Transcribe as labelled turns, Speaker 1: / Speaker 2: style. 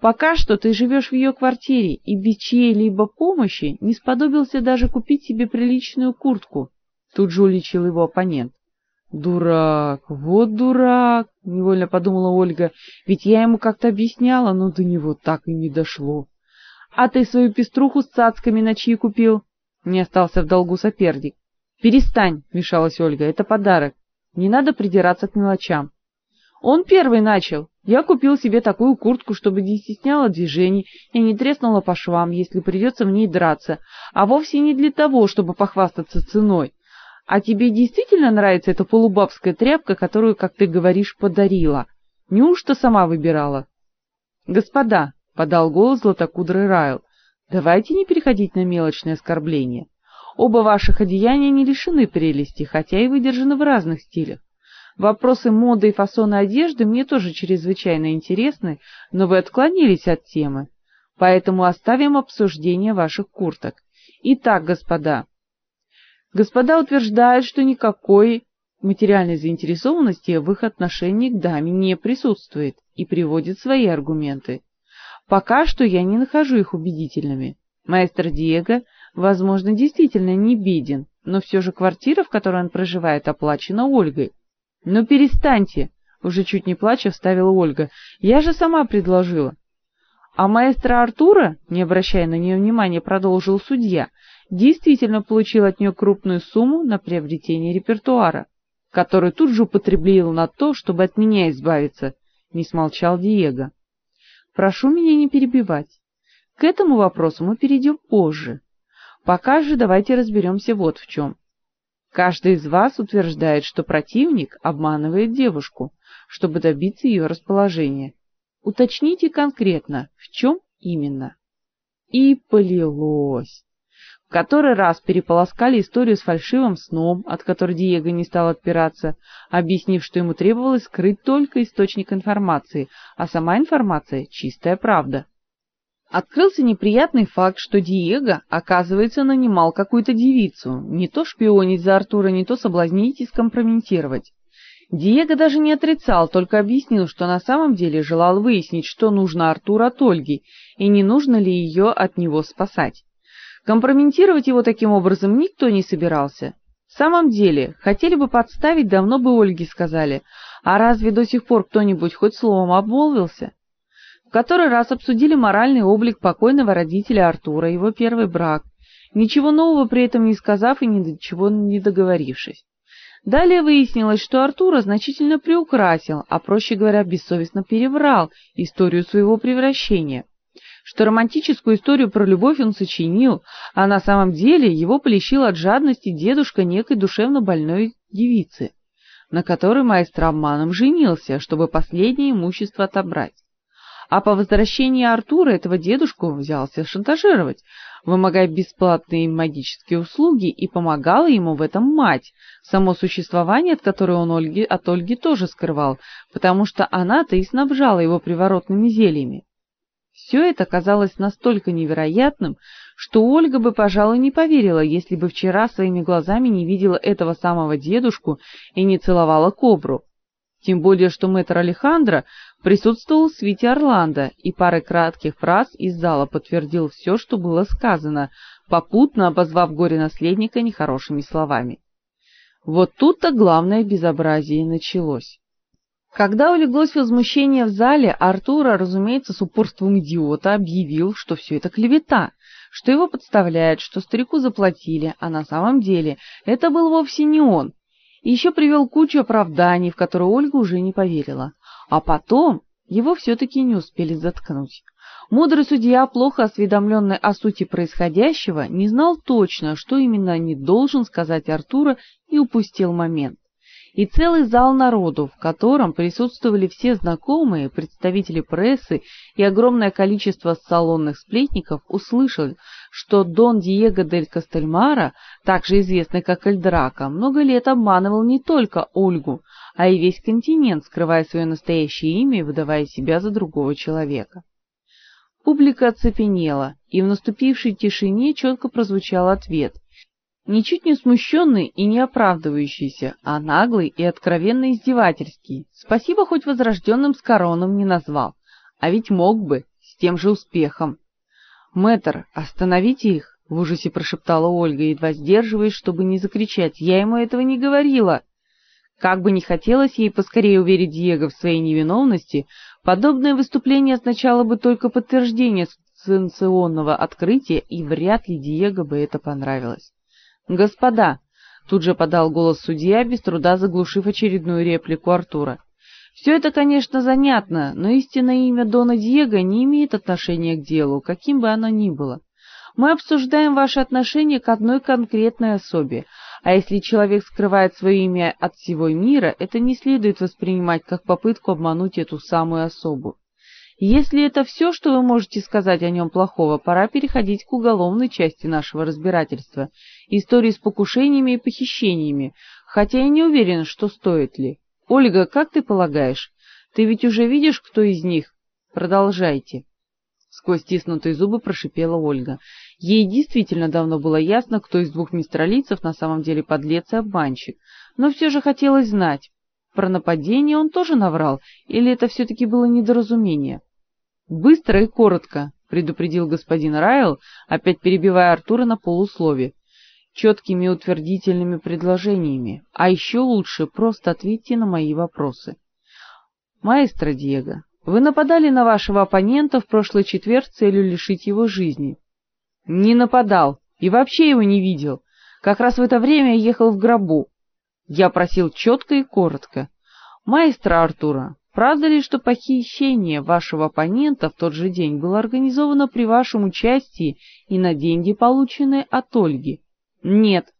Speaker 1: Пока что ты живешь в ее квартире и без чьей-либо помощи не сподобился даже купить себе приличную куртку. Тут же уличил его оппонент. Дурак, вот дурак, невольно подумала Ольга. Ведь я ему как-то объясняла, но до него так и не дошло. А ты свою пеструху с цацками на чьи купил? Не остался в долгу соперник. Перестань, вмешалась Ольга. Это подарок. Не надо придираться к мелочам. Он первый начал. Я купил себе такую куртку, чтобы не стесняла движений и не треснула по швам, если придется в ней драться, а вовсе не для того, чтобы похвастаться ценой. А тебе действительно нравится эта полубабская тряпка, которую, как ты говоришь, подарила? Неужто сама выбирала? Господа, подал голос златокудрый Райл. Давайте не переходить на мелочные оскорбления. Оба ваших одеяния не лишены прелести, хотя и выдержаны в разных стилях. Вопросы моды и фасона одежды мне тоже чрезвычайно интересны, но вы отклонились от темы. Поэтому оставим обсуждение ваших курток. Итак, господа, господа утверждают, что никакой материальной заинтересованности в их отношении к даме не присутствует и приводят свои аргументы. Пока что я не нахожу их убедительными. Маэстро Диего, возможно, действительно не беден, но все же квартира, в которой он проживает, оплачена Ольгой. «Ну перестаньте!» — уже чуть не плача вставила Ольга. «Я же сама предложила». А маэстро Артура, не обращая на нее внимания, продолжил судья, действительно получил от нее крупную сумму на приобретение репертуара, который тут же употребил на то, чтобы от меня избавиться, не смолчал Диего. Прошу меня не перебивать. К этому вопросу мы перейдем позже. Пока же давайте разберемся вот в чем. Каждый из вас утверждает, что противник обманывает девушку, чтобы добиться ее расположения. Уточните конкретно, в чем именно. И полилось. В который раз переполоскали историю с фальшивым сном, от которой Диего не стал отпираться, объяснив, что ему требовалось скрыть только источник информации, а сама информация чистая правда. Открылся неприятный факт, что Диего, оказывается, нанимал какую-то девицу, не то шпионить за Артура, не то соблазнить и скомпрометировать. Диего даже не отрицал, только объяснил, что на самом деле желал выяснить, что нужно Артуру от Ольги и не нужно ли ее от него спасать. Компрометировать его таким образом никто не собирался. В самом деле, хотели бы подставить, давно бы Ольге сказали. А разве до сих пор кто-нибудь хоть словом обмолвился? В который раз обсудили моральный облик покойного родителя Артура, его первый брак, ничего нового при этом не сказав и ни до чего не договорившись. Далее выяснилось, что Артура значительно приукрасил, а проще говоря, бессовестно переврал историю своего превращения. Что романтическую историю про любовь он сочинил, а на самом деле его полещил от жадности дедушка некой душевно больной девицы, на которой маэстро обманом женился, чтобы последнее имущество отобрать а по возвращении Артура этого дедушку взялся шантажировать, вымогая бесплатные магические услуги, и помогала ему в этом мать, само существование от которой он Ольги, от Ольги тоже скрывал, потому что она-то и снабжала его приворотными зельями. Все это казалось настолько невероятным, что Ольга бы, пожалуй, не поверила, если бы вчера своими глазами не видела этого самого дедушку и не целовала кобру. Тем более, что мэтр Алехандро присутствовал в свите Орландо и парой кратких фраз из зала подтвердил все, что было сказано, попутно обозвав горе-наследника нехорошими словами. Вот тут-то главное безобразие началось. Когда улеглось возмущение в зале, Артура, разумеется, с упорством идиота объявил, что все это клевета, что его подставляют, что старику заплатили, а на самом деле это был вовсе не он, и еще привел кучу оправданий, в которые Ольга уже не поверила. А потом его все-таки не успели заткнуть. Мудрый судья, плохо осведомленный о сути происходящего, не знал точно, что именно не должен сказать Артура, и упустил момент и целый зал народу, в котором присутствовали все знакомые, представители прессы и огромное количество салонных сплетников, услышал, что Дон Диего дель Кастельмара, также известный как Эль Драко, много лет обманывал не только Ольгу, а и весь континент, скрывая свое настоящее имя и выдавая себя за другого человека. Публика оцепенела, и в наступившей тишине четко прозвучал ответ – ничуть не смущенный и не оправдывающийся, а наглый и откровенно издевательский. Спасибо хоть возрожденным с короном не назвал, а ведь мог бы, с тем же успехом. Мэтр, остановите их, в ужасе прошептала Ольга, едва сдерживаясь, чтобы не закричать. Я ему этого не говорила. Как бы ни хотелось ей поскорее уверить Диего в своей невиновности, подобное выступление означало бы только подтверждение сенсационного открытия, и вряд ли Диего бы это понравилось. "Господа", тут же подал голос судья, без труда заглушив очередную реплику Артура. Все это, конечно, занятно, но истинное имя Дона Диего не имеет отношения к делу, каким бы оно ни было. Мы обсуждаем ваши отношения к одной конкретной особе, а если человек скрывает свое имя от всего мира, это не следует воспринимать как попытку обмануть эту самую особу. Если это все, что вы можете сказать о нем плохого, пора переходить к уголовной части нашего разбирательства, истории с покушениями и похищениями, хотя я не уверен, что стоит ли. Ольга, как ты полагаешь? Ты ведь уже видишь, кто из них? Продолжайте. Сквозь стиснутые зубы прошипела Ольга. Ей действительно давно было ясно, кто из двух мистралийцев на самом деле подлец и обманщик, но все же хотелось знать, про нападение он тоже наврал или это все таки было недоразумение. Быстро и коротко, предупредил господин Райл, опять перебивая Артура на полуслове четкими утвердительными предложениями, а еще лучше просто ответьте на мои вопросы. Маэстро Диего, вы нападали на вашего оппонента в прошлый четверг с целью лишить его жизни. Не нападал и вообще его не видел. Как раз в это время я ехал в гробу. Я просил четко и коротко. Маэстро Артура, правда ли, что похищение вашего оппонента в тот же день было организовано при вашем участии и на деньги, полученные от Ольги? Нет.